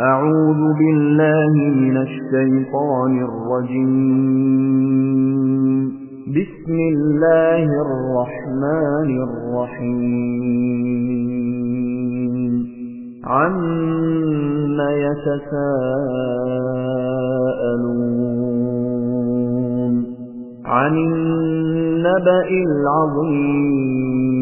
أعوذ بالله من الشيطان الرجيم. بسم الله الرحمن الرحيم. عما يتساءلون عن النبأ العظيم.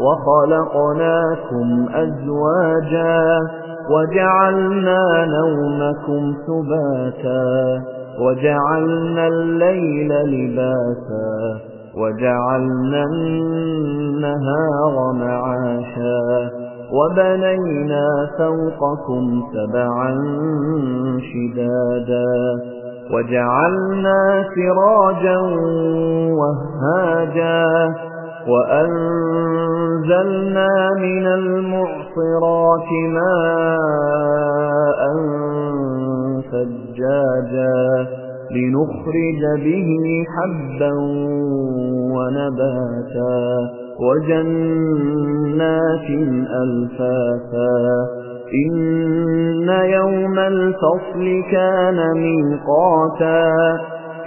وخلقناكم أزواجا وجعلنا نومكم سباتا وجعلنا الليل لباسا وجعلنا النهار معاشا وبنينا فوقكم سبعا شدادا وجعلنا سراجا وهاجا وأنزلنا من المعصرات ماء فجاجا لنخرج به حبا ونباتا وجنات ألفافا. إن يوم الفصل كان ميقاتا.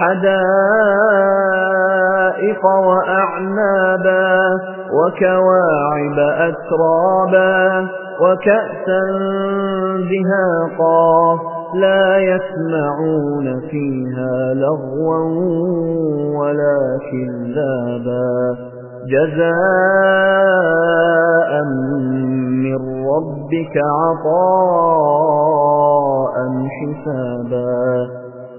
حدائق وأعنابا وكواعب أترابا وكأسا دهاقا لا يسمعون فيها لغوا ولا كذابا جزاء من ربك عطاء حسابا